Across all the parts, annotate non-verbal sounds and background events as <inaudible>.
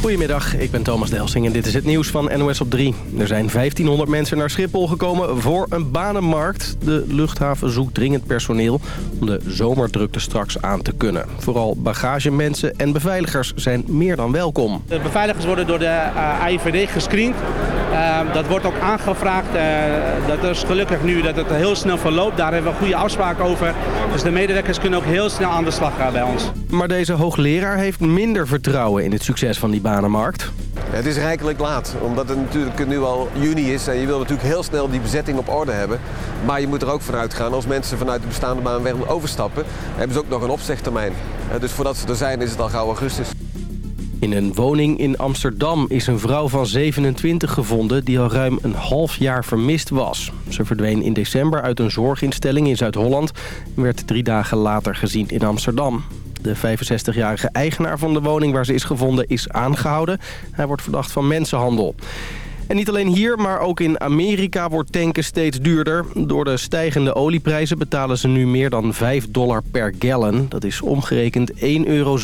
Goedemiddag, ik ben Thomas Delsing en dit is het nieuws van NOS op 3. Er zijn 1500 mensen naar Schiphol gekomen voor een banenmarkt. De luchthaven zoekt dringend personeel om de zomerdrukte straks aan te kunnen. Vooral bagagemensen en beveiligers zijn meer dan welkom. De beveiligers worden door de uh, AIVD gescreend. Uh, dat wordt ook aangevraagd. Uh, dat is gelukkig nu dat het heel snel verloopt. Daar hebben we goede afspraken over. Dus de medewerkers kunnen ook heel snel aan de slag gaan bij ons. Maar deze hoogleraar heeft minder vertrouwen in het succes van die banenmarkt. Het is rijkelijk laat, omdat het natuurlijk nu al juni is en je wil natuurlijk heel snel die bezetting op orde hebben. Maar je moet er ook vanuit gaan, als mensen vanuit de bestaande baan willen overstappen, hebben ze ook nog een opzegtermijn. Dus voordat ze er zijn is het al gauw augustus. In een woning in Amsterdam is een vrouw van 27 gevonden die al ruim een half jaar vermist was. Ze verdween in december uit een zorginstelling in Zuid-Holland en werd drie dagen later gezien in Amsterdam. De 65-jarige eigenaar van de woning waar ze is gevonden is aangehouden. Hij wordt verdacht van mensenhandel. En niet alleen hier, maar ook in Amerika wordt tanken steeds duurder. Door de stijgende olieprijzen betalen ze nu meer dan 5 dollar per gallon. Dat is omgerekend 1,26 euro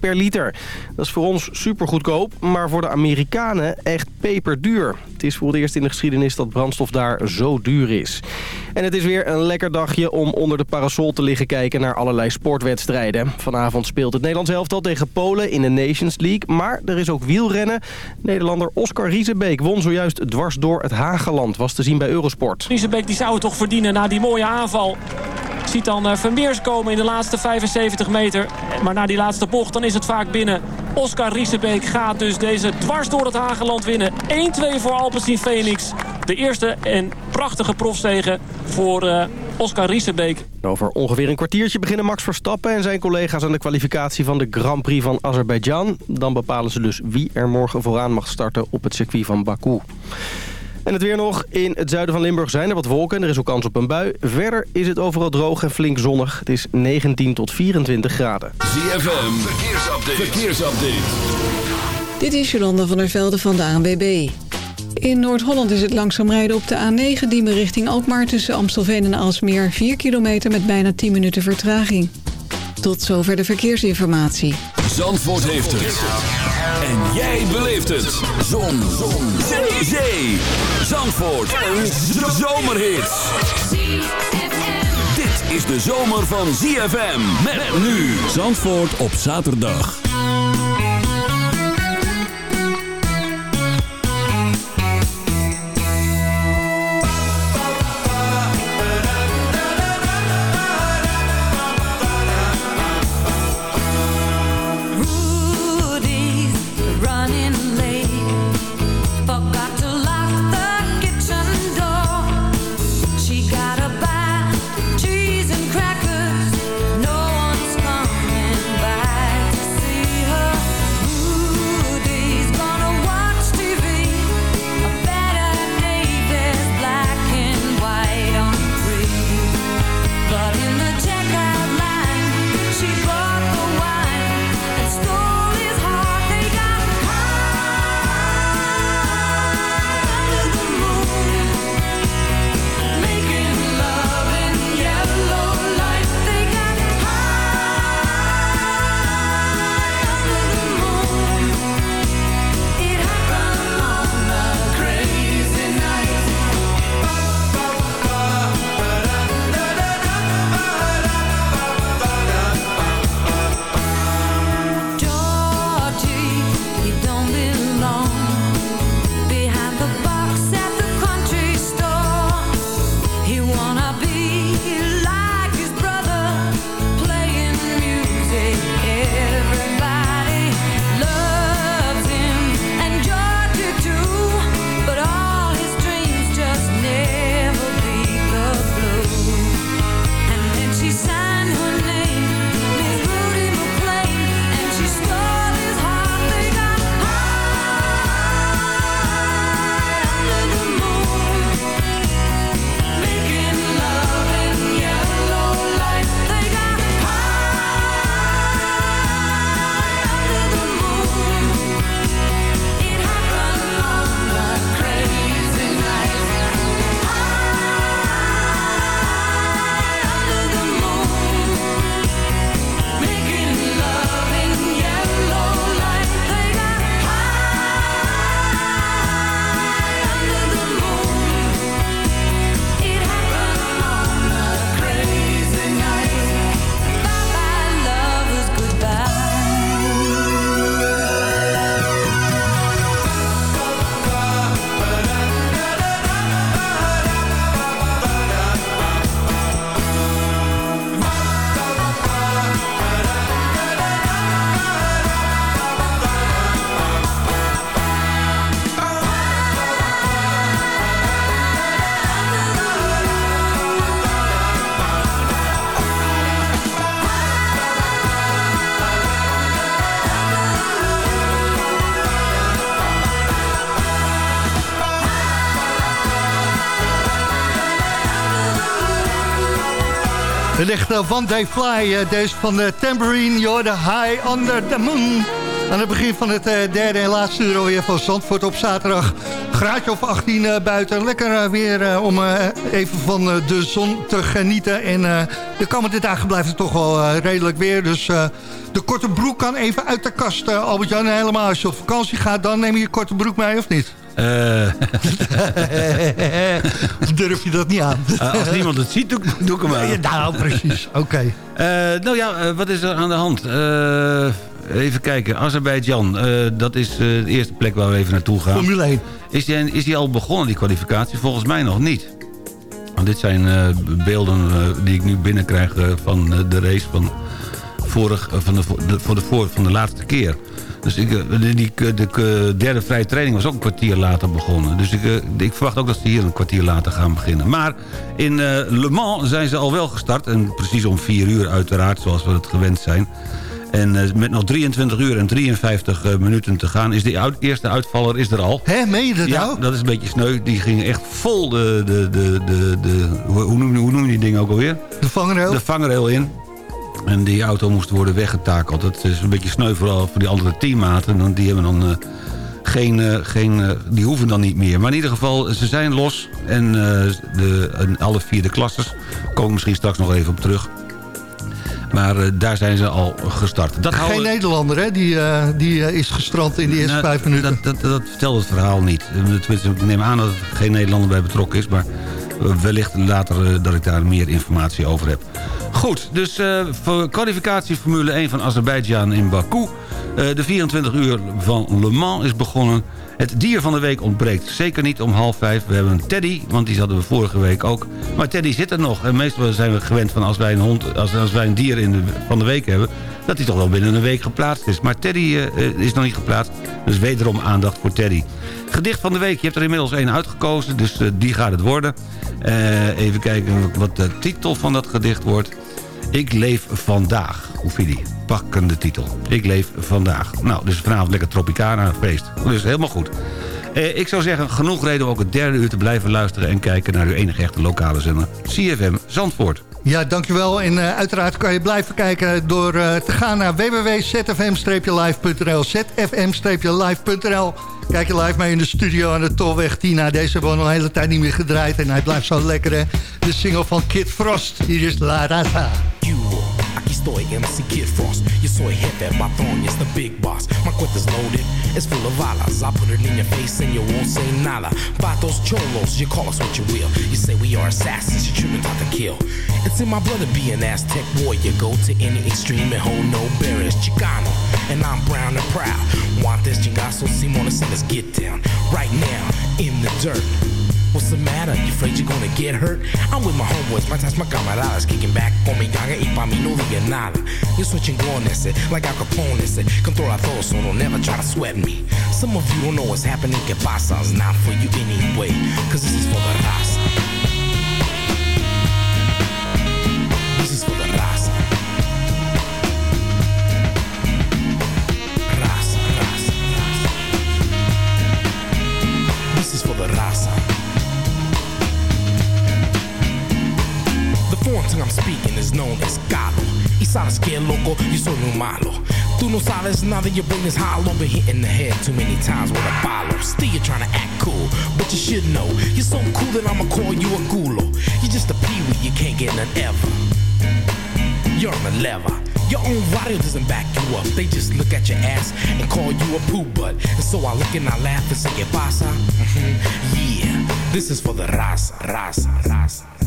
per liter. Dat is voor ons super goedkoop, maar voor de Amerikanen echt peperduur. Het is voor het eerst in de geschiedenis dat brandstof daar zo duur is. En het is weer een lekker dagje om onder de parasol te liggen kijken naar allerlei sportwedstrijden. Vanavond speelt het Nederlands elftal tegen Polen in de Nations League. Maar er is ook wielrennen. Nederlander Oscar Riesebeek won zojuist dwars door het Hageland. Was te zien bij Eurosport. Riesebeek die zou het toch verdienen na die mooie aanval. Ziet dan Vermeers komen in de laatste 75 meter. Maar na die laatste bocht dan is het vaak binnen. Oscar Riesebeek gaat dus deze dwars door het Hageland winnen. 1-2 voor Alpecin Phoenix. De eerste en prachtige profzegen voor uh, Oscar Riesebeek. Over ongeveer een kwartiertje beginnen Max Verstappen en zijn collega's aan de kwalificatie van de Grand Prix van Azerbeidzjan. Dan bepalen ze dus wie er morgen vooraan mag starten op het circuit van Baku. En het weer nog. In het zuiden van Limburg zijn er wat wolken. Er is ook kans op een bui. Verder is het overal droog en flink zonnig. Het is 19 tot 24 graden. ZFM, verkeersupdate. verkeersupdate. Dit is Jolanda van der Velde van de ANWB. In Noord-Holland is het langzaam rijden op de A9 Diemen richting Alkmaar... tussen Amstelveen en Alsmeer 4 kilometer met bijna 10 minuten vertraging. Tot zover de verkeersinformatie. Zandvoort heeft het. En jij beleeft het. Zon. Zon. Zandvoort. Een zomerhit. Dit is de zomer van ZFM. Met nu. Zandvoort op zaterdag. Een echte One Day Fly, deze van de Tambourine, you're the high under the moon. Aan het begin van het derde en laatste uur alweer van Zandvoort op zaterdag. Graadje of 18 buiten. Lekker weer om even van de zon te genieten. En de komende dagen blijft het toch wel redelijk weer. Dus de korte broek kan even uit de kast, Albert-Jan. Helemaal als je op vakantie gaat, dan neem je je korte broek mee of niet? Uh. <laughs> Durf je dat niet aan? Uh, als niemand het ziet, doe, doe ik hem aan. Ja, nou, precies. Oké. Okay. Uh, nou ja, wat is er aan de hand? even kijken. Azerbeidzjan, dat is de eerste plek waar we even naartoe gaan. Formule 1. Is die, is die al begonnen, die kwalificatie? Volgens mij nog niet. Want dit zijn beelden die ik nu binnenkrijg van de race van, vorig, van, de, voor de, voor, van de laatste keer. Dus ik, eh, die, de derde vrije training was ook een kwartier later begonnen. Dus ik, eh, ik verwacht ook dat ze hier een kwartier later gaan beginnen. Maar in uh, Le Mans zijn ze al wel gestart. En precies om vier uur uiteraard, zoals we het gewend zijn. En met nog 23 uur en 53 minuten te gaan... is de eerste uitvaller is er al. Hé, meen je dat ja, nou? dat is een beetje sneu. Die ging echt vol de... de, de, de, de hoe, noem, hoe noem je die ding ook alweer? De vangrail? De vangrail in. En die auto moest worden weggetakeld. Dat is een beetje sneu vooral voor die andere teammaten. Die hebben dan... Uh, geen, uh, geen, uh, die hoeven dan niet meer. Maar in ieder geval, ze zijn los. En, de, en alle vier de klasses. Komen misschien straks nog even op terug. Maar daar zijn ze al gestart. Dat Geen houden... Nederlander, hè? Die, die is gestrand in de eerste nou, vijf minuten. Dat, dat, dat, vertelt het verhaal niet. Ik neem aan dat er geen Nederlander bij betrokken is. Maar wellicht later dat ik daar meer informatie over heb. Goed, dus voor kwalificatie Formule 1 van Azerbeidzjan in Baku. Uh, de 24 uur van Le Mans is begonnen. Het dier van de week ontbreekt zeker niet om half vijf. We hebben een Teddy, want die hadden we vorige week ook. Maar Teddy zit er nog. En meestal zijn we gewend van als wij een, hond, als, als wij een dier in de, van de week hebben... dat hij toch wel binnen een week geplaatst is. Maar Teddy uh, is nog niet geplaatst. Dus wederom aandacht voor Teddy. Gedicht van de week. Je hebt er inmiddels één uitgekozen. Dus die gaat het worden. even kijken wat de titel van dat gedicht wordt. Ik leef vandaag. Hoe vind je die? Pakkende titel. Ik leef vandaag. Nou, dus vanavond lekker Tropicana feest. Dus helemaal goed. Eh, ik zou zeggen, genoeg reden om ook het derde uur te blijven luisteren... en kijken naar uw enige echte lokale zender, CFM Zandvoort. Ja, dankjewel. En uh, uiteraard kan je blijven kijken door uh, te gaan naar www.zfm-live.nl zfm-live.nl Kijk je live mee in de studio aan de Tolweg Tina. Deze hebben we al een hele tijd niet meer gedraaid en hij blijft zo lekker hè. De single van Kid Frost. Hier is La Raza. MC Kid Frost. Yo soy jefe, patrón, es the big boss. My cuenta's loaded, it's full of balas. I put it in your face and you won't say nada. Vatos, cholos, you call us what you will. You say we are assassins, you shouldn't have to kill. It's in my to be an Aztec warrior. Go to any extreme and hold no barriers. Chicano, and I'm brown and proud. Want this chingazo, Simona, so let's get down. Right now, in the dirt. What's the matter? You afraid you're gonna get hurt? I'm with my homeboys, matas my camaradas Kicking back con mi ganga y pa' mí no diga nada Yo ese, eh, like Al Capone eh, ese Controla todo, so don't never try to sweat me Some of you don't know what's happening, que pasa It's not for you anyway, cause this is for the raza No sabes nada, your brain is hollow. Been hit in the head too many times with a follow. Still you're trying to act cool, but you should know. You're so cool that I'ma call you a gulo. You're just a peewee, you can't get none ever. You're the lever. Your own radio doesn't back you up. They just look at your ass and call you a poo butt. And so I look and I laugh and say, ¿Qué pasa? Mm <laughs> -hmm. Yeah, this is for the raza, raza, raza.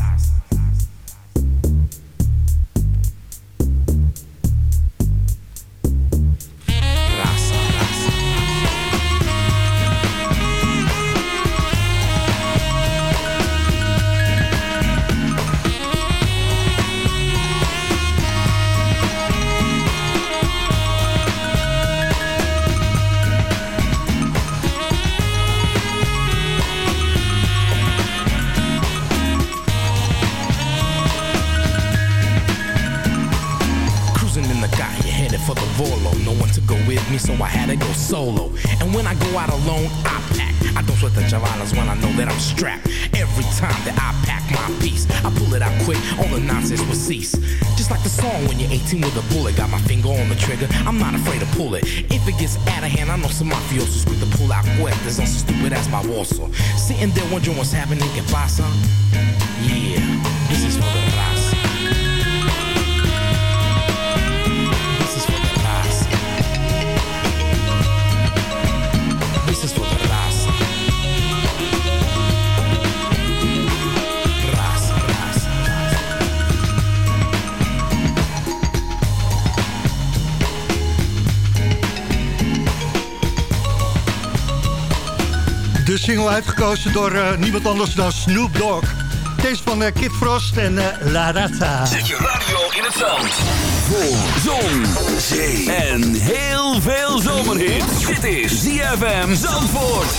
Song when you're 18 with a bullet, got my finger on the trigger, I'm not afraid to pull it. If it gets out of hand, I know some mafiosos quick to pull out cuerdas on so stupid as my warsaw. Sitting there wondering what's happening, que pasa? Single uitgekozen door eh, niemand anders dan Snoop Dogg. Deze van eh, Kid Frost en eh, La Raza. Zet je radio in het zand. Voor zon, zee en heel veel zomerhit. Dit is ZFM Zandvoort.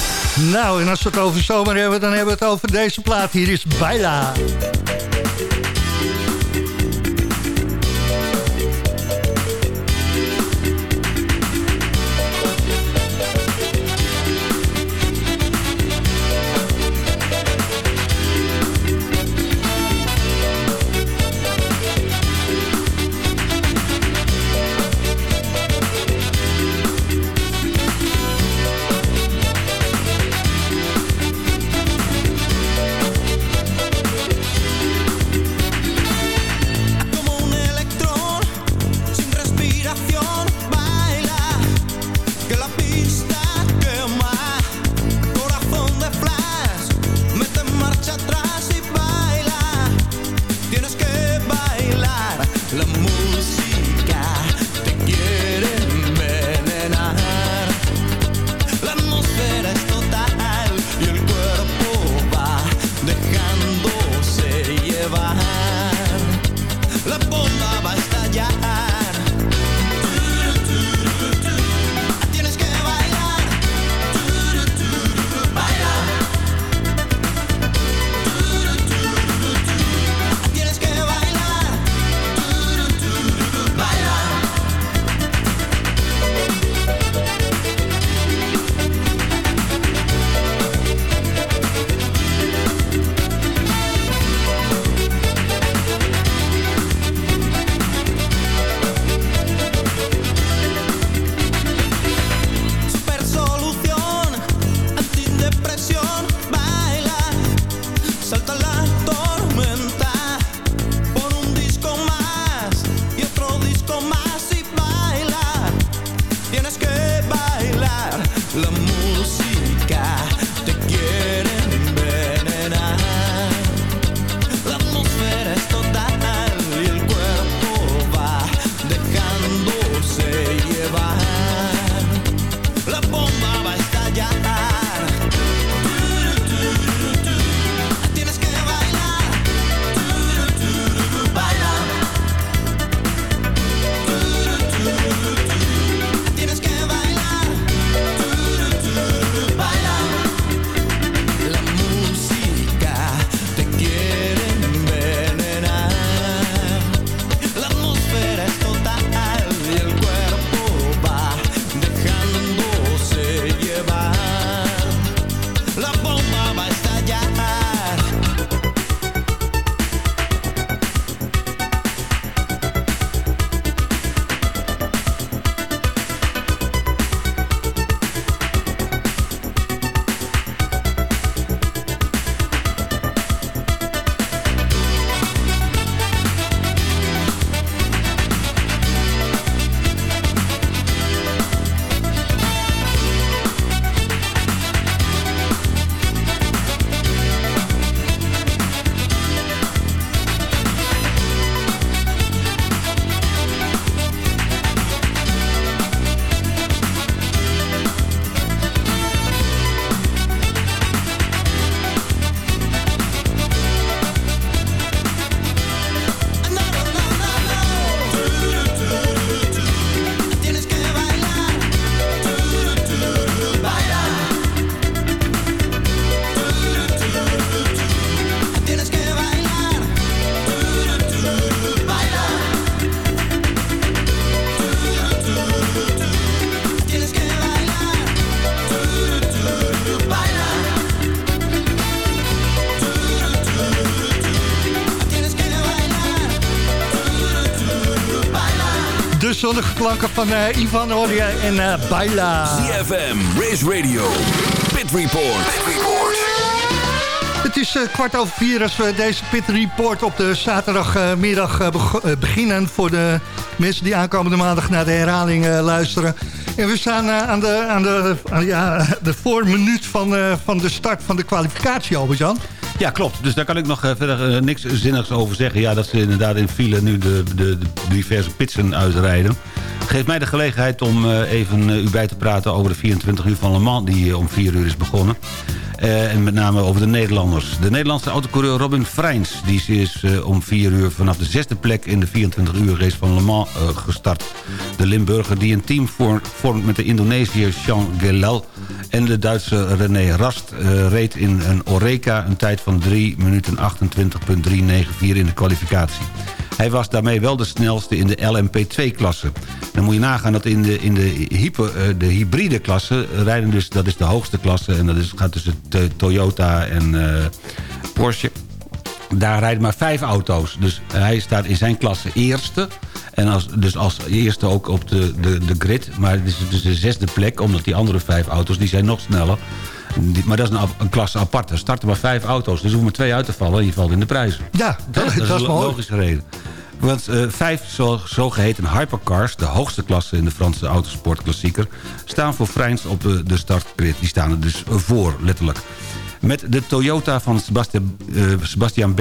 Nou, en als we het over zomer hebben, dan hebben we het over deze plaat. Hier is Baila. Zonnige klanken van uh, Ivan Oria en uh, Baila. CFM, Race Radio, Pit Report. Pit Report. Het is uh, kwart over vier als we deze Pit Report op de zaterdagmiddag beginnen... voor de mensen die aankomende maandag naar de herhaling luisteren. En we staan aan de, aan de, aan, ja, <laughs> de voorminuut van, van de start van de kwalificatie, Albert-Jan. Ja, klopt. Dus daar kan ik nog uh, verder uh, niks zinnigs over zeggen. Ja, dat ze inderdaad in file nu de, de, diverse pitsen uitrijden. Geeft mij de gelegenheid om uh, even u bij te praten over de 24 uur van Le Mans... die om 4 uur is begonnen. en met name over de Nederlanders. De Nederlandse autocoureur Robin Freins... die is om 4 uur vanaf de zesde plek in de 24 uur race van Le Mans gestart. De Limburger die een team vormt met de Indonesiër Jean Gelel... en de Duitse René Rast reed in een Oreca een tijd van 3 minuten 28.394 in de kwalificatie. Hij was daarmee wel de snelste in de LMP2-klasse. Dan moet je nagaan dat in de, in de, eh, de hybride klasse rijden dus... dat is de hoogste klasse en dat is, gaat tussen Toyota en uh, Porsche... Daar rijden maar vijf auto's. Dus hij staat in zijn klasse eerste. En als, dus als eerste ook op de, de, de grid. Maar het is dus de zesde plek. Omdat die andere vijf auto's die zijn nog sneller. Maar dat is een, een klasse apart. Er starten maar vijf auto's. Dus er hoeven maar twee uit te vallen. En je valt in de prijs. Ja, dat, dat, is een logische reden. Want uh, vijf zo, zogeheten hypercars, de hoogste klasse in de Franse autosportklassieker... staan voor Freins op de, de startgrid. Die staan er dus voor, letterlijk. Met de Toyota van Sebastian, Sebastian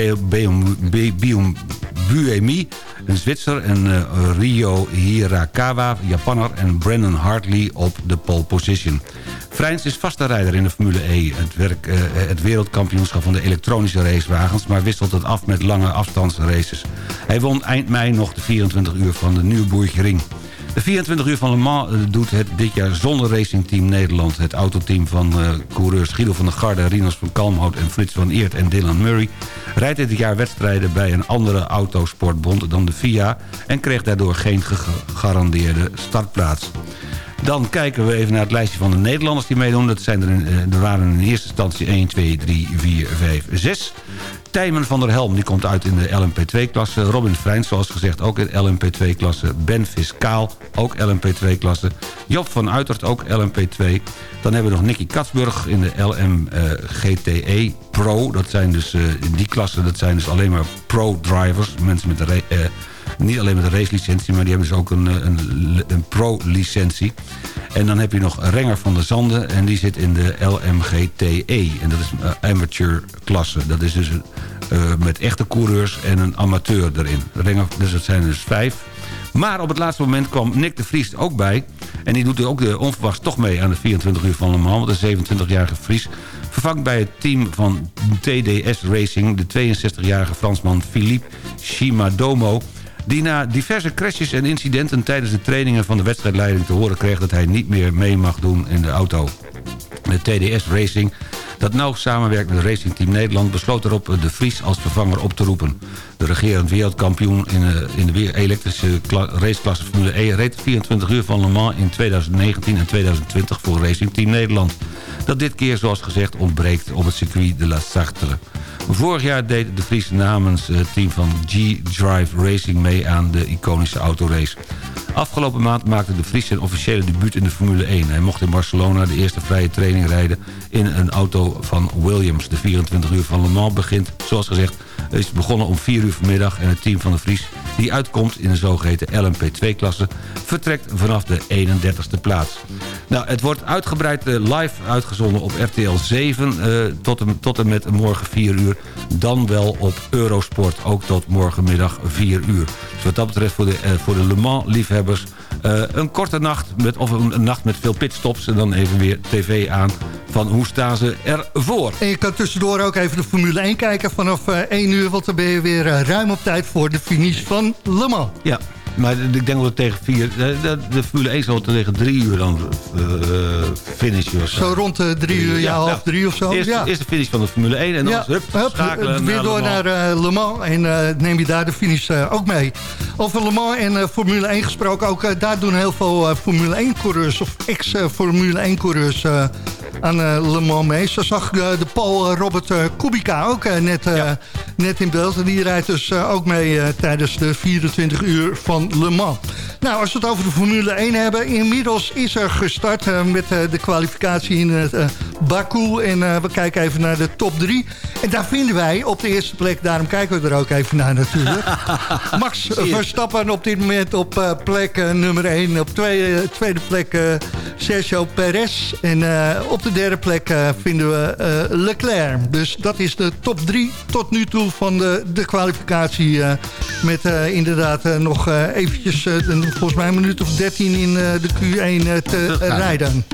Buemi, een Zwitser... en uh, Rio Hirakawa, Japanner en Brandon Hartley op de pole position. Freins is vaste rijder in de Formule E. Het, werk, uh, het wereldkampioenschap van de elektronische racewagens... maar wisselt het af met lange afstandsraces. Hij won eind mei nog de 24 uur van de Nürburgring. De 24 uur van Le Mans eh, doet het dit jaar zonder Racing Team Nederland. Het autoteam van uh, coureurs Guido van der Garde, Rinus van Kalmhout en Frits van Eert en Dylan Murray... rijdt dit jaar wedstrijden bij een andere autosportbond dan de FIA... en kreeg daardoor geen gegarandeerde startplaats. Dan kijken we even naar het lijstje van de Nederlanders die meedoen. Dat zijn er, eh, er waren in eerste instantie 1, 2, 3, 4, 5, 6. Tijmen van der Helm, die komt uit in de LMP2-klasse. Robin Freins, zoals gezegd, ook in LMP2-klasse. Ben Fiscaal, ook LMP2-klasse. Job van Uitert, ook LMP2. Dan hebben we nog Nicky Katsburg in de LMGTE uh, Pro. Dat zijn dus, in die klasse, dat zijn dus alleen maar pro-drivers. Mensen met de... Uh, niet alleen met een racelicentie, maar die hebben dus ook een, een, een pro-licentie. En dan heb je nog Renger van der Zanden en die zit in de LMGTE. En dat is een amateur klasse. Dat is dus uh, met echte coureurs en een amateur erin. Renger, dus dat zijn dus vijf. Maar op het laatste moment kwam Nick de Vries ook bij. En die doet ook de onverwachts toch mee aan de 24 uur van Le Mans. Want de 27-jarige Vries vervangt bij het team van TDS Racing... de 62-jarige Fransman Philippe Shimadomo die na diverse crashes en incidenten tijdens de trainingen van de wedstrijdleiding te horen kreeg dat hij niet meer mee mag doen in de auto. De TDS Racing, dat nauw samenwerkt met Racing Team Nederland... besloot erop de Vries als vervanger op te roepen. De regerend wereldkampioen in de, in de elektrische raceklasse Formule E... reed 24 uur van Le Mans in 2019 en 2020 voor Racing Team Nederland. Dat dit keer, zoals gezegd, ontbreekt op het circuit de La Sartre. Vorig jaar deed de Vries namens het team van G-Drive Racing mee aan de iconische autorace. Afgelopen maand maakte de Vries zijn officiële debuut in de Formule 1. Hij mocht in Barcelona de eerste vrije training rijden in een auto van Williams. De 24 uur van Le Mans begint, zoals gezegd, is begonnen om 4 uur vanmiddag... en het team van de Vries, die uitkomt in de zogeheten LMP2-klasse... vertrekt vanaf de 31ste plaats. Nou, het wordt uitgebreid eh, live uitgezonden op RTL 7 uh, tot, en, tot en met morgen 4 uur. Dan wel op Eurosport, ook tot morgenmiddag 4 uur. Dus wat dat betreft voor de, uh, voor de Le Mans-liefhebbers... Uh, een korte nacht, met, of een, nacht met veel pitstops... en dan even weer tv aan van hoe staan ze ervoor. En je kan tussendoor ook even de Formule 1 kijken vanaf uh, 1 uur... want dan ben je weer uh, ruim op tijd voor de finish van Le Mans. Ja, maar ik denk dat tegen vier... De, de, Formule 1 zal tegen drie uur dan uh, finishen. Zo rond de drie uur, ja, half ja. drie of zo. Eerst, ja. eerst de finish van de Formule 1 en dan ja. hup, hup, schakelen weer naar door naar uh, Le Mans en uh, neem je daar de finish uh, ook mee. Over Le Mans en uh, Formule 1 gesproken, ook daar doen heel veel Formule 1 coureurs of ex-Formule 1 coureurs aan Le Mans mee. Zo zag de Paul Robert Kubica ook net, net in beeld. En die rijdt dus ook mee tijdens de 24 uur van Le Mans. Nou, als we het over de Formule 1 hebben. Inmiddels is er gestart met de kwalificatie in het Baku. En we kijken even naar de top 3. En daar vinden wij op de eerste plek, daarom kijken we er ook even naar natuurlijk. <laughs> Max Verstappen op dit moment op plek nummer 1. Op tweede, uh, tweede plek Sergio Perez. En op de derde plek vinden we Leclerc. Dus dat is de top 3 tot nu toe van de, de kwalificatie. met inderdaad nog eventjes, volgens mij een minuut of 13 in de Q1 te rijden.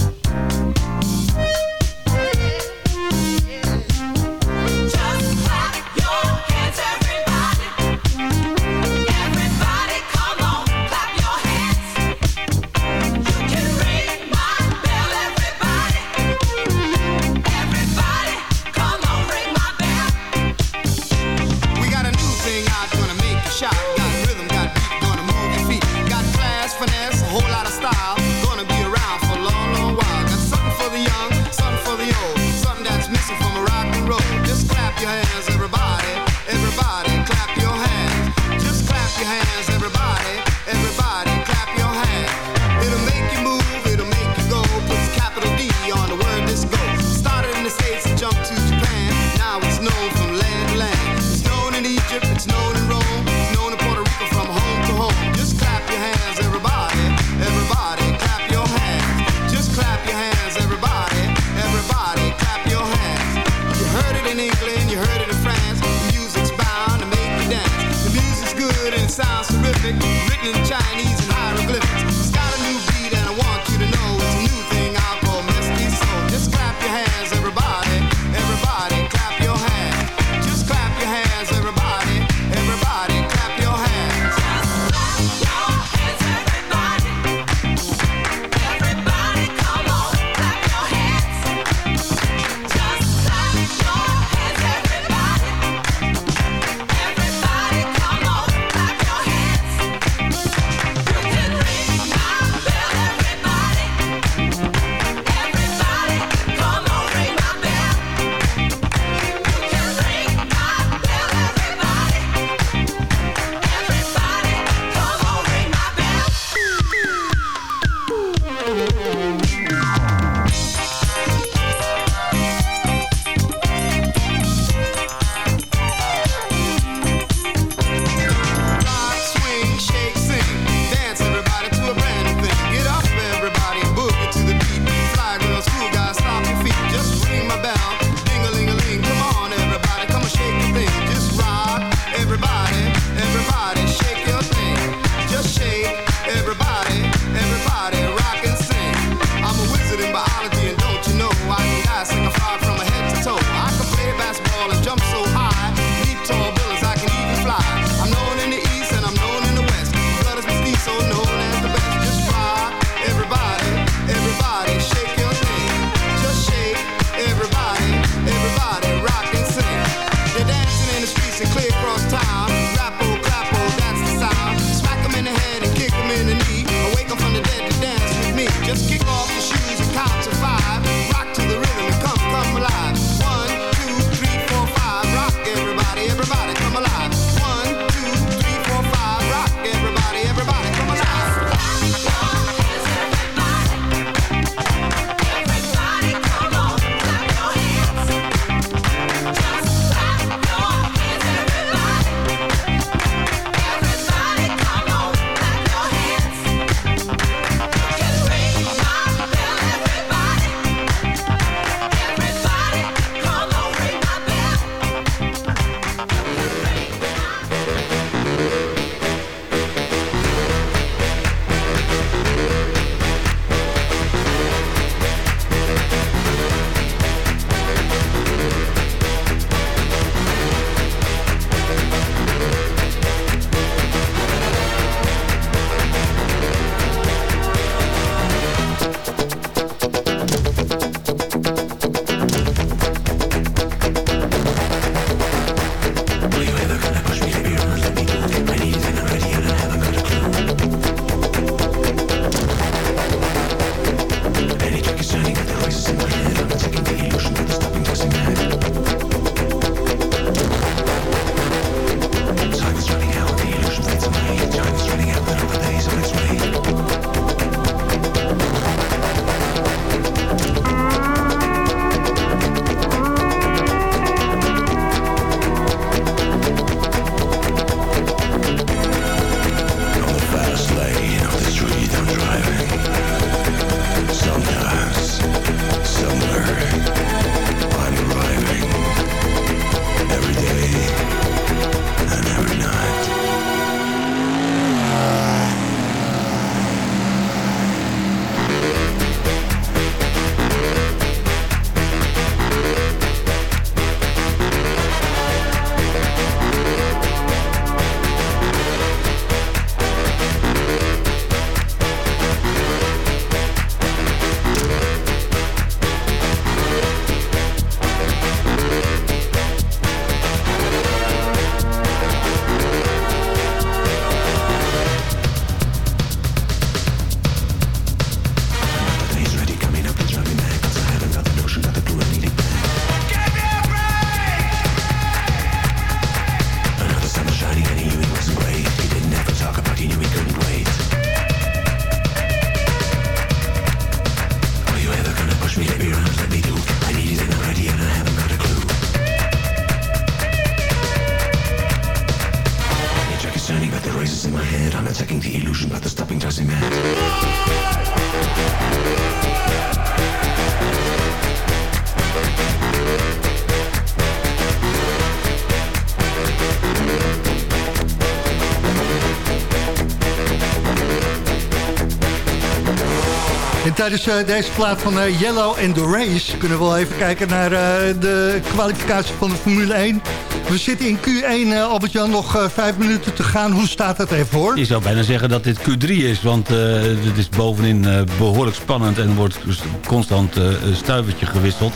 Tijdens uh, deze plaat van uh, Yellow and the Race... kunnen we wel even kijken naar uh, de kwalificatie van de Formule 1. We zitten in Q1, Albert-Jan, nog vijf minuten te gaan. Hoe staat het ervoor? Je zou bijna zeggen dat dit Q3 is, want het is bovenin behoorlijk spannend... en wordt constant stuivertje gewisseld.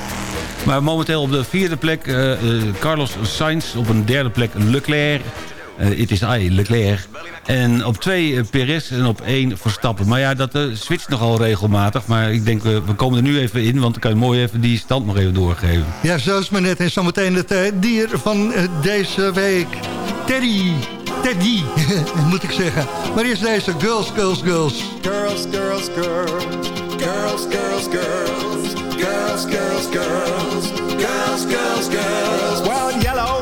Maar momenteel op de vierde plek Carlos Sainz, op een derde plek Leclerc... Het is I, Leclerc. En op twee uh, Perez en op één Verstappen. Maar ja, dat uh, switcht nogal regelmatig. Maar ik denk, we, we komen er nu even in. Want dan kan je mooi even die stand nog even doorgeven. Ja, zo is maar net. En zometeen het uh, dier van deze week. Teddy. Teddy, <laughs> moet ik zeggen. Maar eerst deze Girls, Girls, Girls. Girls, girls, girls. Girls, girls, girls. Girls, girls, girls. Girls, girls, girls. Well, yellow,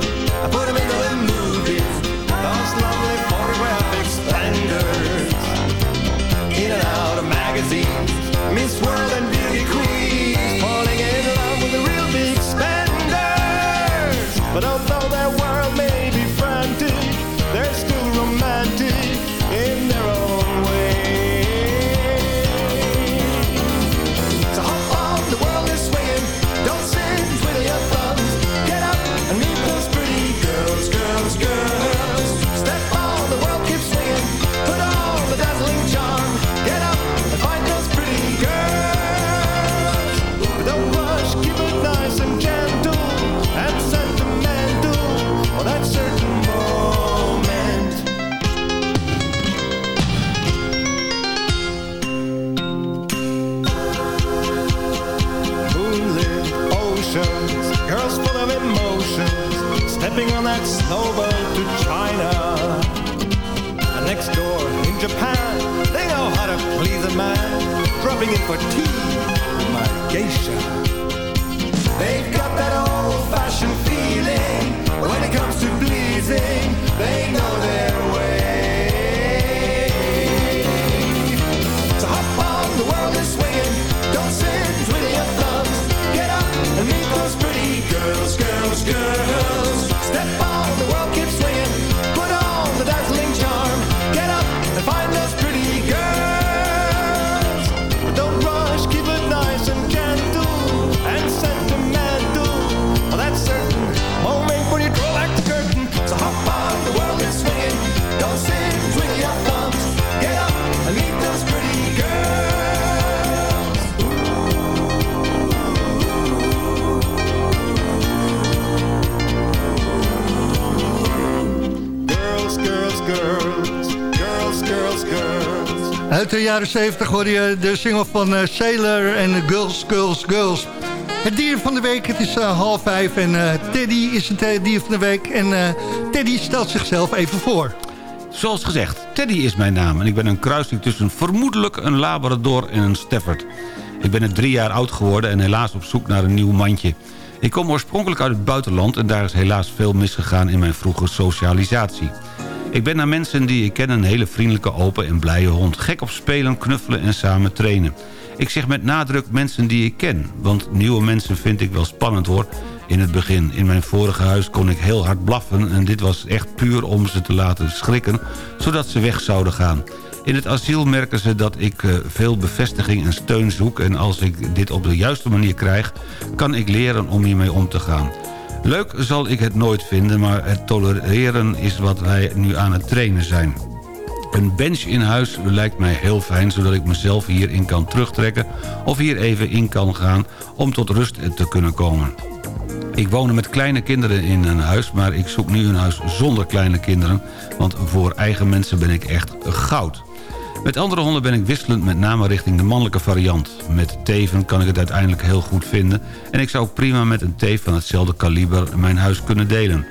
Stepping on that snowboat to China. And next door in Japan, they know how to please a man, dropping in for tea, my geisha. They've got that old-fashioned Uit de jaren 70 hoor je de single van eh, Sailor en Girls, Girls, Girls. Het dier van de week, het is eh, half vijf en eh, Teddy is het dier van de week. En Teddy stelt zichzelf even voor. Zoals gezegd, Teddy is mijn naam en ik ben een kruising tussen vermoedelijk een Labrador en een Stafford. Ik ben net drie jaar oud geworden en helaas op zoek naar een nieuw mandje. Ik kom oorspronkelijk uit het buitenland en daar is helaas veel misgegaan in mijn vroege socialisatie. Ik ben naar mensen die ik ken een hele vriendelijke, open en blije hond. Gek op spelen, knuffelen en samen trainen. Ik zeg met nadruk mensen die ik ken, want nieuwe mensen vind ik wel spannend hoor. In het begin, in mijn vorige huis kon ik heel hard blaffen en dit was echt puur om ze te laten schrikken, zodat ze weg zouden gaan. In het asiel merken ze dat ik eh, veel bevestiging en steun zoek... en als ik dit op de juiste manier krijg... kan ik leren om hiermee om te gaan. Leuk zal ik het nooit vinden, maar het tolereren is wat wij nu aan het trainen zijn. Een bench in huis lijkt mij heel fijn... zodat ik mezelf hierin kan terugtrekken... of hier even in kan gaan om tot rust te kunnen komen. Ik woon met kleine kinderen in een huis... maar ik zoek nu een huis zonder kleine kinderen... want voor eigen mensen ben ik echt goud. Met andere honden ben ik wisselend met name richting de mannelijke variant. Met teven kan ik het uiteindelijk heel goed vinden... en ik zou ook prima met een teef van hetzelfde kaliber mijn huis kunnen delen.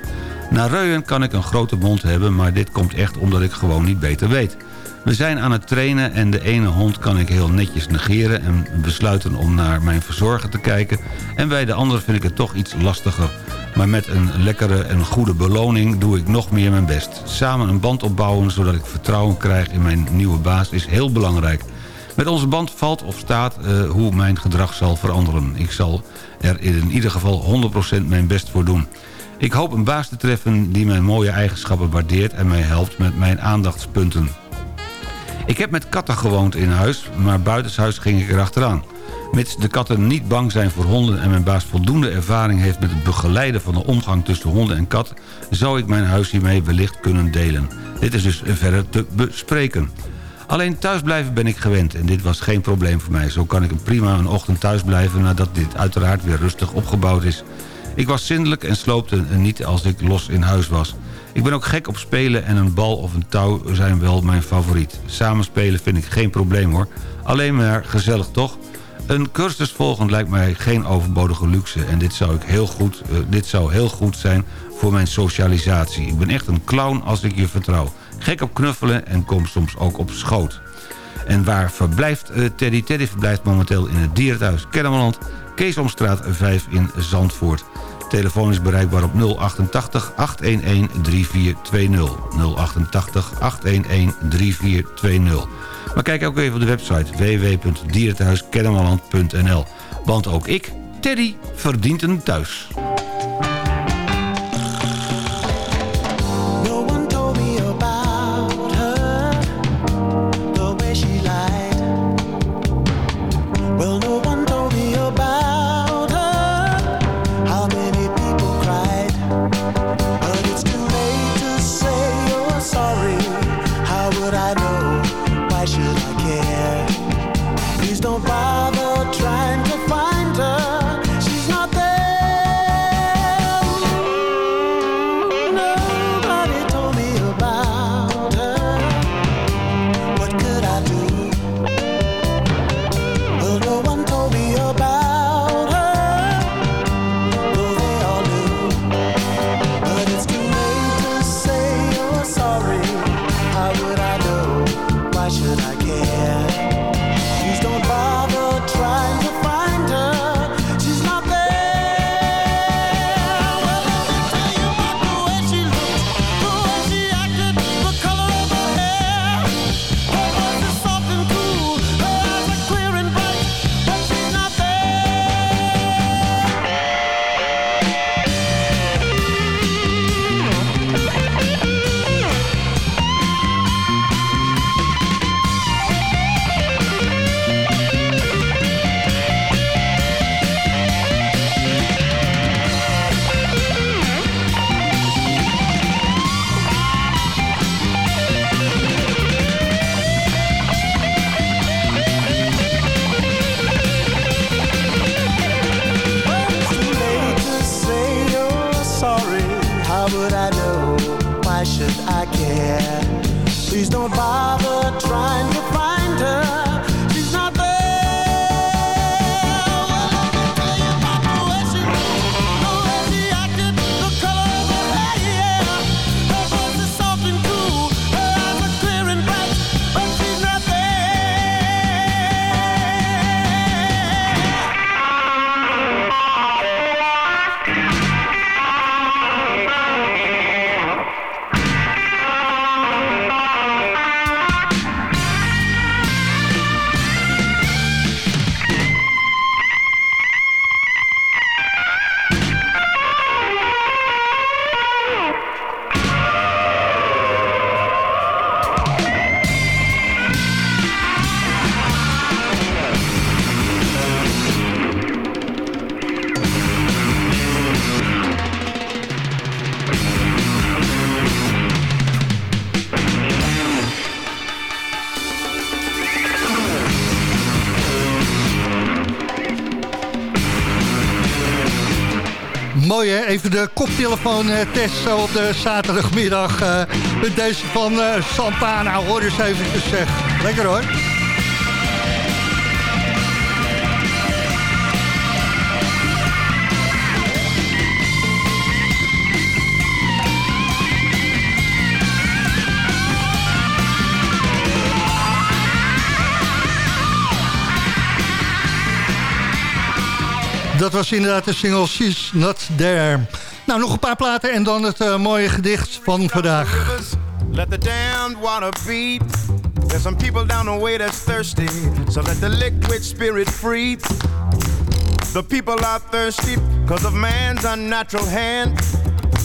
Na reuien kan ik een grote mond hebben, maar dit komt echt omdat ik gewoon niet beter weet. We zijn aan het trainen en de ene hond kan ik heel netjes negeren... en besluiten om naar mijn verzorger te kijken... en bij de andere vind ik het toch iets lastiger. Maar met een lekkere en goede beloning doe ik nog meer mijn best. Samen een band opbouwen zodat ik vertrouwen krijg in mijn nieuwe baas is heel belangrijk. Met onze band valt of staat uh, hoe mijn gedrag zal veranderen. Ik zal er in ieder geval 100% mijn best voor doen. Ik hoop een baas te treffen die mijn mooie eigenschappen waardeert... en mij helpt met mijn aandachtspunten. Ik heb met katten gewoond in huis, maar buitenshuis ging ik erachteraan. Mits de katten niet bang zijn voor honden... en mijn baas voldoende ervaring heeft met het begeleiden van de omgang tussen honden en kat... zou ik mijn huis hiermee wellicht kunnen delen. Dit is dus verder te bespreken. Alleen thuisblijven ben ik gewend en dit was geen probleem voor mij. Zo kan ik prima een ochtend thuis blijven nadat dit uiteraard weer rustig opgebouwd is. Ik was zindelijk en sloopte niet als ik los in huis was. Ik ben ook gek op spelen en een bal of een touw zijn wel mijn favoriet. Samenspelen vind ik geen probleem hoor. Alleen maar gezellig toch? Een cursus volgen lijkt mij geen overbodige luxe... en dit zou, ik heel goed, uh, dit zou heel goed zijn voor mijn socialisatie. Ik ben echt een clown als ik je vertrouw. Gek op knuffelen en kom soms ook op schoot. En waar verblijft uh, Teddy? Teddy verblijft momenteel in het dierenthuis Kennemerland... Keesomstraat 5 in Zandvoort. Telefoon is bereikbaar op 088 811 3420. 088 811 3420. Maar kijk ook even op de website www.dierenthuiskennemerland.nl. Want ook ik, Teddy, verdient een thuis. Even de koptelefoon eh, op de zaterdagmiddag. eh, met deze van eh, Santana, hoor eens even zeg. Lekker hoor. Dat was inderdaad de single She's Not There. Nou, nog een paar platen en dan het eh, mooie gedicht van vandaag. Let the damned water beat. There's some people down the way that's thirsty. So let the liquid spirit free. The people are thirsty because of man's unnatural hand.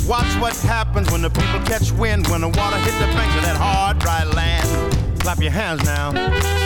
Watch what happens when the people catch wind, when the water hit the banks of that hard, dry land. Clap your hands now.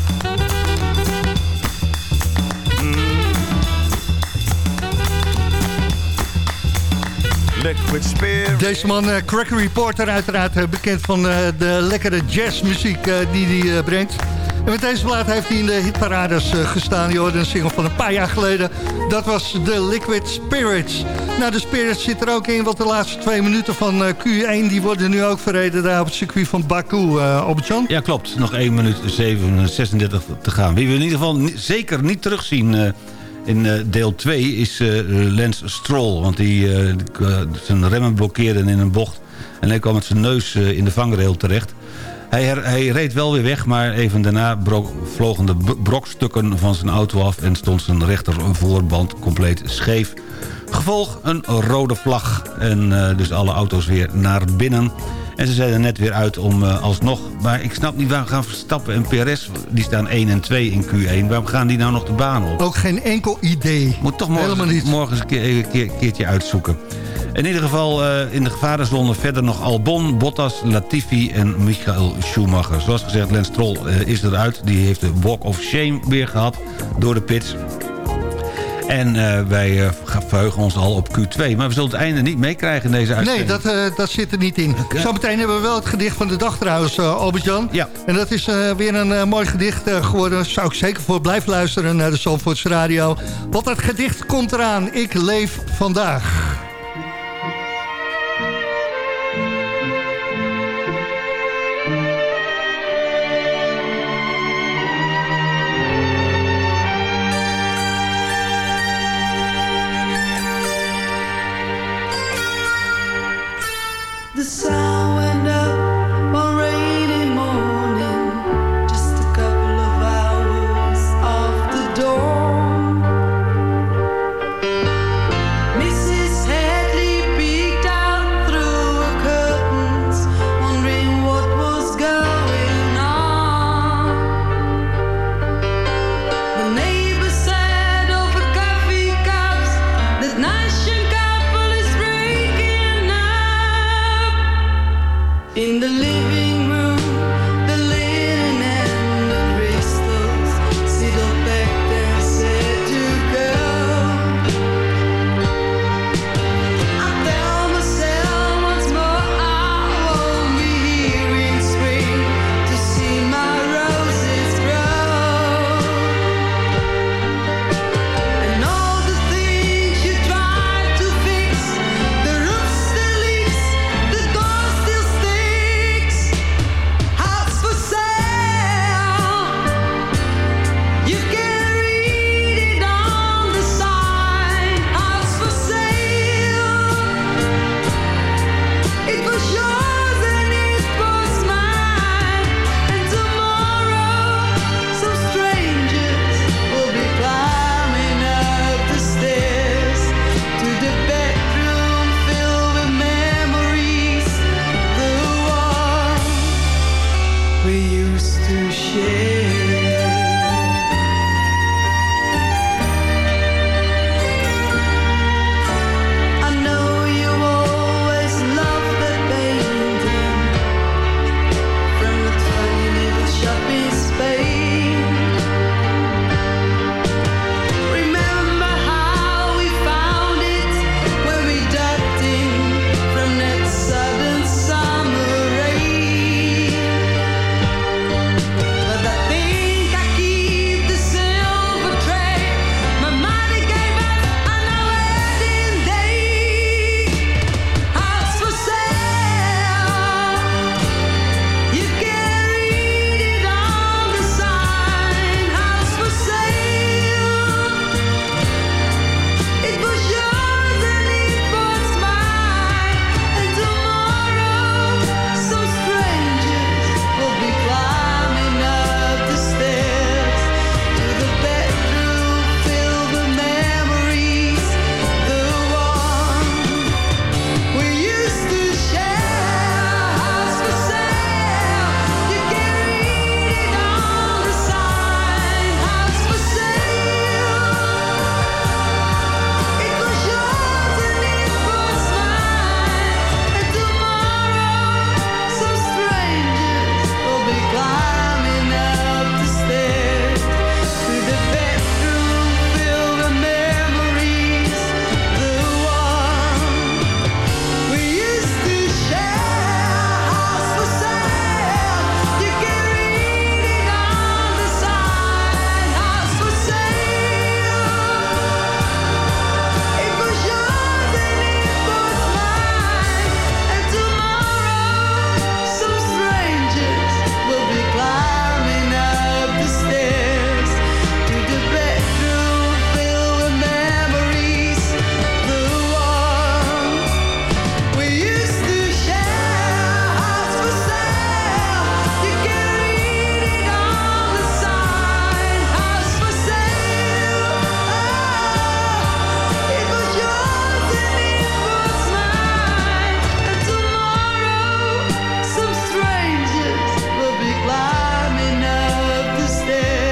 Deze man, eh, Cracker Reporter, uiteraard eh, bekend van eh, de lekkere jazzmuziek eh, die hij brengt. En met deze plaat heeft hij in de hitparades gestaan. Je hoorde een single van een paar jaar geleden. Dat was de Liquid Spirits. Nou, de Spirits zit er ook in, want de laatste twee minuten van eh, Q1... die worden nu ook verreden daar op het circuit van Baku, uh, Albert-Jan. Ja, klopt. Nog 1 minuut 7, 36 te gaan. Wie we in ieder geval zeker niet terugzien eh, in eh, deel 2 is eh, Lance Stroll. Want die eh, zijn remmen blokkeerden in een bocht. En hij kwam met zijn neus in de vangrail terecht. Hij, hij reed wel weer weg, maar even daarna vlogen de brokstukken van zijn auto af... en stond zijn rechter voorband compleet scheef. Gevolg een rode vlag. En dus alle auto's weer naar binnen. En ze zijn er net weer uit om eh, alsnog... Maar ik snap niet, waarom gaan Verstappen en PRS... die staan 1 en 2 in Q1. Waarom gaan die nou nog de baan op? Ook geen enkel idee. Moet toch morgen, eens een, keer, keertje uitzoeken. In ieder geval eh, in de gevarenzone verder nog Albon, Bottas, Latifi en Michael Schumacher. Zoals gezegd, Lance Stroll eh, is eruit. Die heeft de walk of shame weer gehad door de pits. En eh, wij eh, gaan- verheugen ons al op Q2. Maar we zullen het einde niet meekrijgen in deze Nee, uitzending. dat, eh, dat zit er niet in. Zometeen hebben we wel het gedicht van de dag trouwens, Albert-Jan. Ja. En dat is weer een mooi gedicht geworden. Zou ik zeker voor blijven luisteren naar de Zandvoorts Radio. Want dat gedicht komt eraan. Ik leef vandaag.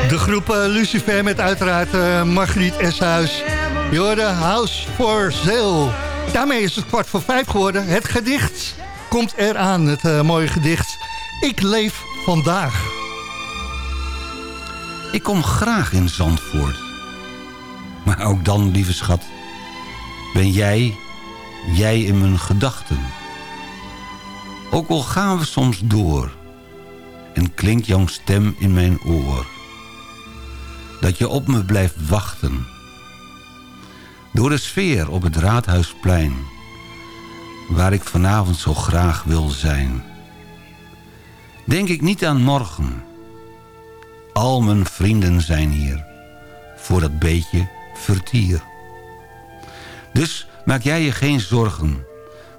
De groep eh, Lucifer met uiteraard eh, Margriet Eshuis. Jorde House for Sale. Daarmee is het kwart voor vijf geworden. Het gedicht komt eraan, het eh, mooie gedicht. Ik leef vandaag. Ik kom graag in Zandvoort. Maar ook dan, lieve schat, ben jij, jij in mijn gedachten. Ook al gaan we soms door en klinkt jouw stem in mijn oor dat je op me blijft wachten. Door de sfeer op het Raadhuisplein, waar ik vanavond zo graag wil zijn. Denk ik niet aan morgen. Al mijn vrienden zijn hier, voor dat beetje vertier. Dus maak jij je geen zorgen,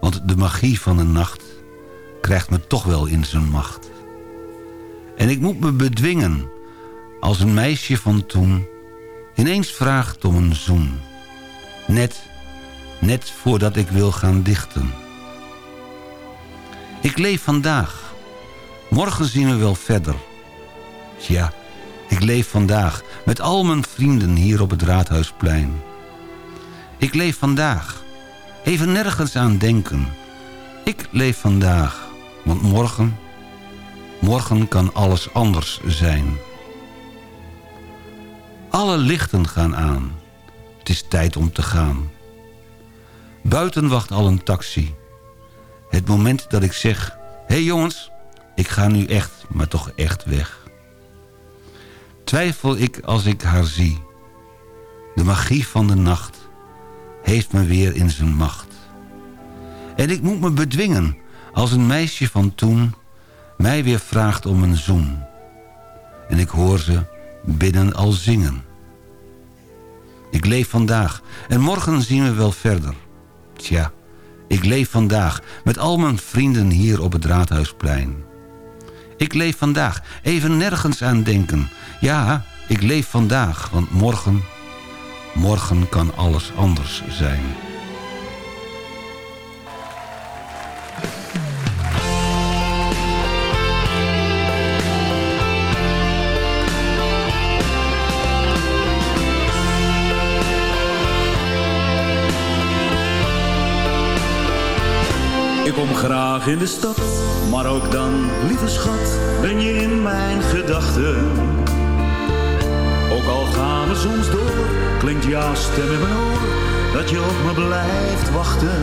want de magie van de nacht krijgt me toch wel in zijn macht. En ik moet me bedwingen als een meisje van toen ineens vraagt om een zoen. Net, net voordat ik wil gaan dichten. Ik leef vandaag. Morgen zien we wel verder. Ja, ik leef vandaag met al mijn vrienden hier op het Raadhuisplein. Ik leef vandaag. Even nergens aan denken. Ik leef vandaag. Want morgen, morgen kan alles anders zijn. Alle lichten gaan aan. Het is tijd om te gaan. Buiten wacht al een taxi. Het moment dat ik zeg... Hé hey jongens, ik ga nu echt, maar toch echt weg. Twijfel ik als ik haar zie. De magie van de nacht heeft me weer in zijn macht. En ik moet me bedwingen als een meisje van toen... mij weer vraagt om een zoen. En ik hoor ze binnen al zingen. Ik leef vandaag en morgen zien we wel verder. Tja, ik leef vandaag met al mijn vrienden hier op het Raadhuisplein. Ik leef vandaag, even nergens aan denken. Ja, ik leef vandaag, want morgen, morgen kan alles anders zijn. Kom graag in de stad, maar ook dan, lieve schat, ben je in mijn gedachten. Ook al gaan we soms door, klinkt jouw stem in mijn oor, dat je op me blijft wachten.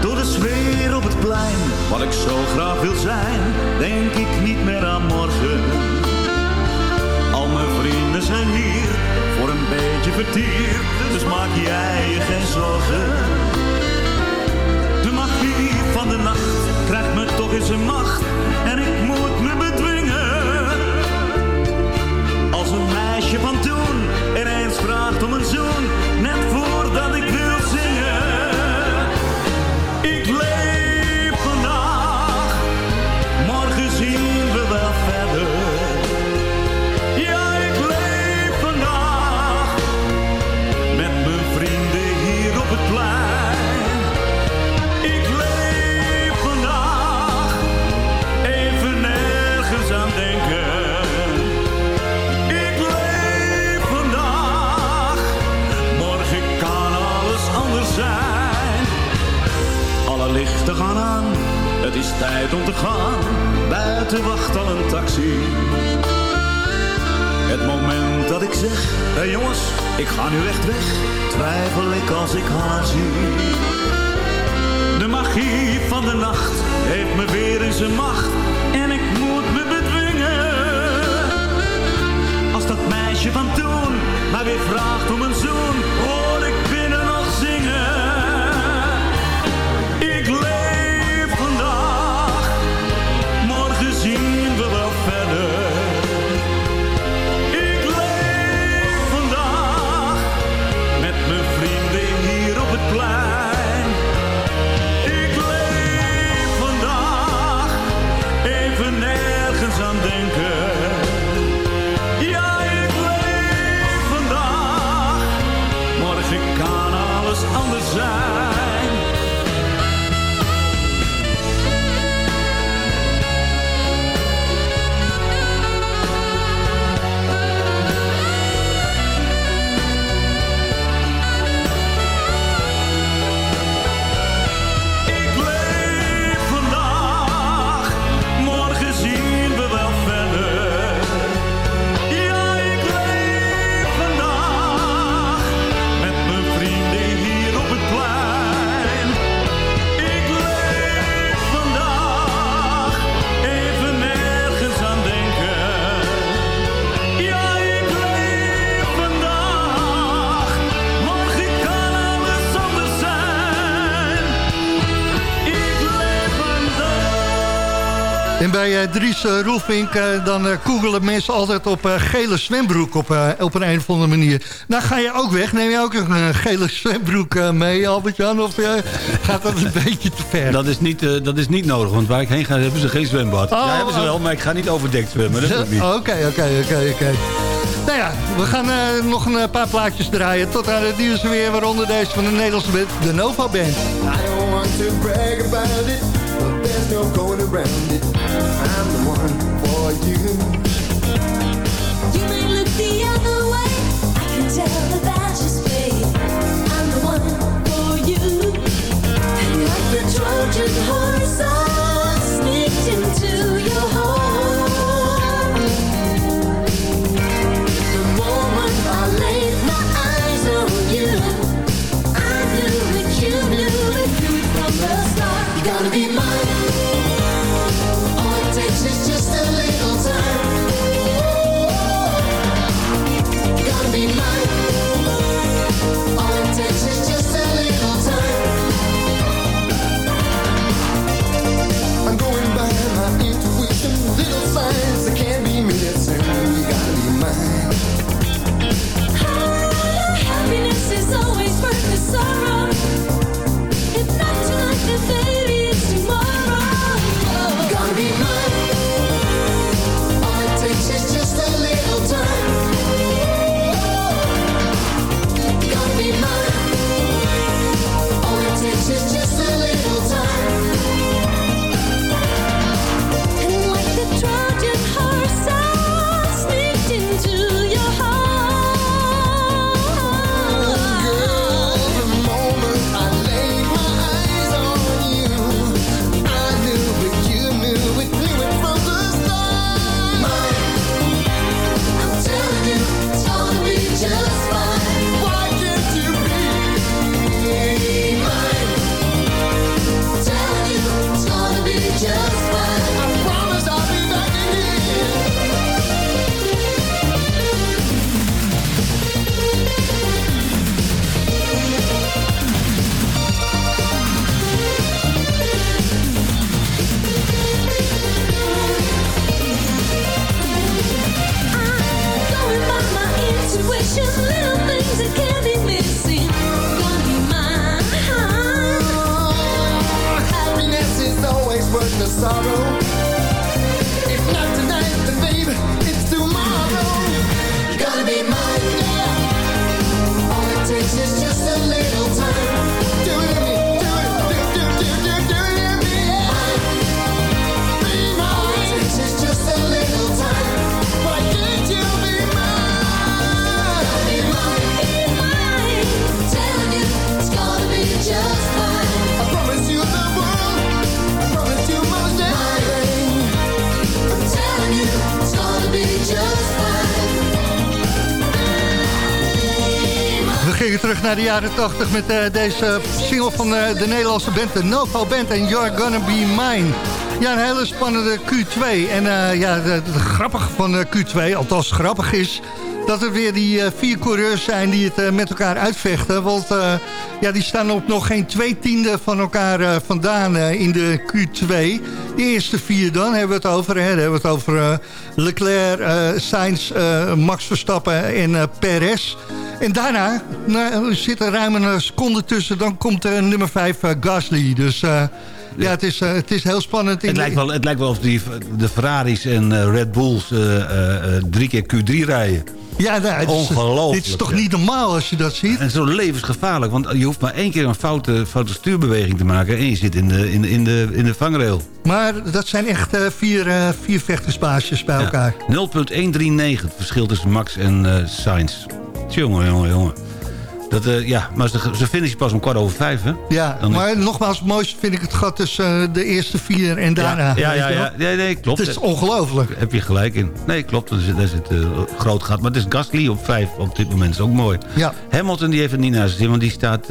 Door de sfeer op het plein, wat ik zo graag wil zijn, denk ik niet meer aan morgen. Al mijn vrienden zijn hier, voor een beetje vertier, dus maak jij je geen zorgen. Van de nacht krijgt me toch in zijn macht en ik moet me bedwingen. Als een meisje van toen ineens vraagt om een zoen, net voordat ik gaan. Buiten wacht al een taxi. Het moment dat ik zeg, hey jongens, ik ga nu echt weg. Twijfel ik als ik haar zie. De magie van de nacht heeft me weer in zijn macht en ik moet me bedwingen. Als dat meisje van toen mij weer vraagt om een zoen, En bij eh, Dries eh, Roelvink, eh, dan googelen mensen altijd op eh, gele zwembroek op, eh, op een, een of andere manier. Nou, ga je ook weg? Neem je ook een gele zwembroek eh, mee, Albert-Jan? Of gaat dat een <laughs> beetje te ver? Dat is, niet, eh, dat is niet nodig, want waar ik heen ga hebben ze geen zwembad. Oh, ja, hebben ze wel, maar ik ga niet overdekt zwemmen. Oké, oké, oké, oké. Nou ja, we gaan eh, nog een paar plaatjes draaien. Tot aan het nieuws weer, waaronder deze van de Nederlandse band, de Nova Band. I don't want to brag about it, no going around it. I'm the one for you. You may look the other way. I can tell that that's just fate. I'm the one for you. And like the Trojan horse, naar de jaren 80 met eh, deze single van eh, de Nederlandse band, de Novo Band en You're Gonna Be Mine. Ja, een hele spannende Q2. En eh, ja, het grappige van eh, Q2, althans grappig is... dat er weer die vier coureurs zijn die het met elkaar uitvechten. Want ja, die staan op nog geen twee tiende van elkaar vandaan in de Q2. De eerste vier dan hebben we het over. Hè, hebben we het over Leclerc, Sainz, Max Verstappen en Perez... En daarna nou, zit er ruim een eh, seconde tussen. Dan komt uh, nummer 5 Gasly. Dus uh, ja, het is, uh, het is heel spannend. Het lijkt wel, het lijkt wel of die, de Ferraris en uh, Red Bulls drie keer Q3 rijden. Ja, nou, Ongelooflijk. Dit is toch niet normaal als je dat ziet? En zo levensgevaarlijk. Want je hoeft maar één keer een foute, foute stuurbeweging te maken... en je zit in de, in, in de, in de vangrail. Maar dat zijn echt uh, vier, uh, vier vechtersbaasjes bij ja. elkaar. 0.139 het verschil tussen Max en uh, Sainz. jongen. Dat, uh, ja, maar ze, ze finishen pas om kwart over vijf, hè? Ja, Dan maar is... nogmaals, het mooiste vind ik het gat tussen uh, de eerste vier en daarna. Ja, ja, ja, ja, ja nee, klopt. Het is ongelooflijk. Heb je gelijk in. Nee, klopt, daar zit, zit uh, groot gat. Maar het is Gasly op vijf op dit moment, is ook mooi. Ja. Hamilton die heeft het niet naar zijn zin, want die staat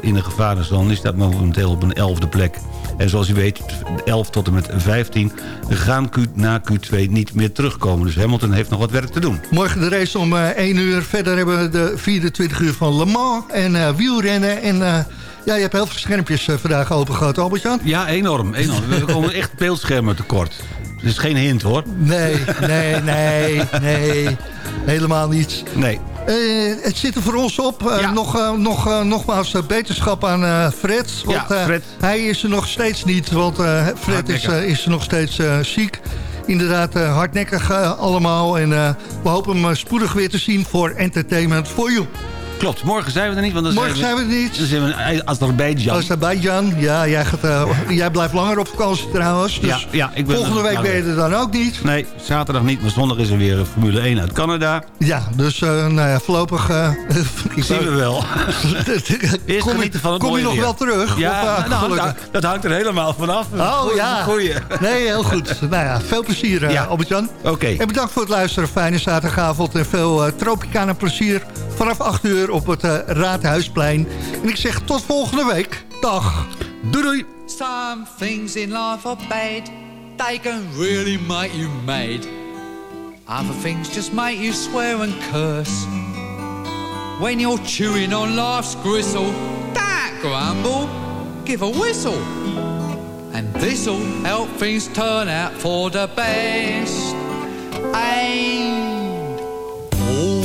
in de gevarenzone. Die staat momenteel op een elfde plek. En zoals u weet, 11 tot en met 15 gaan Q, na Q2 niet meer terugkomen. Dus Hamilton heeft nog wat werk te doen. Morgen de race om uh, 1 uur. Verder hebben we de 24 uur van Le Mans en uh, wielrennen. En uh, Ja, je hebt heel veel schermpjes eh, vandaag opengehad, Albert-Jan. Ja, enorm. enorm. We komen echt beeldschermen tekort. Dat is geen hint, hoor. Nee, nee, nee, nee. Helemaal niet. Nee. Eh, het zit er voor ons op. Eh, nog, eh, nog, eh, nogmaals eh, beterschap aan eh, Fred. Want, Ja, eh, Fred. hij is er nog steeds niet, want eh, Fred is, eh, is er nog steeds eh, ziek. Inderdaad, eh, hardnekkig eh, allemaal. En eh, we hopen hem eh, spoedig weer te zien voor Entertainment for You. Klopt, morgen zijn we er niet. Want dan Morgen zijn we er niet. Dan zijn we in Azerbeidzjan. Azerbeidzjan, ja, jij, gaat, eh, jij blijft langer op vakantie trouwens. Dus Ja, ja, ik ben volgende week ben je er dan ook niet. Nee, zaterdag niet, maar zondag is er weer een Formule 1 uit Canada. Ja, dus eh, nou ja, voorlopig... eh, <laughs> ik Zien we wel. <laughs> Eerst kom je, genieten van het kom je nog weer. wel terug? Ja, Of, eh, nou, dat, dat hangt er helemaal vanaf. Oh ja. Goeie. Nee, heel goed. <laughs> nou ja, veel plezier, eh Ja. Albert-Jan. Oké. En bedankt voor het luisteren. Fijne zaterdagavond en veel eh Tropicana plezier. Vanaf 8 uur op het eh, Raadhuisplein. En ik zeg tot volgende week. Dag. Doei doei. Some things in life are bad. They can really make you mad. Other things just make you swear and curse. When you're chewing on life's gristle, don't grumble, give a whistle. And this'll help things turn out for the best. And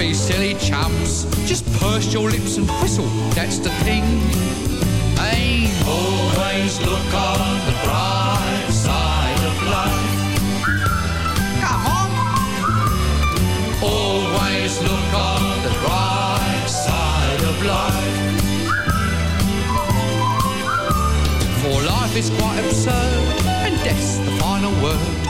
be silly chumps. Just purse your lips and whistle, that's the thing. Hey, always look on the bright side of life. Come on. Always look on the bright side of life. For life is quite absurd, and death's the final word.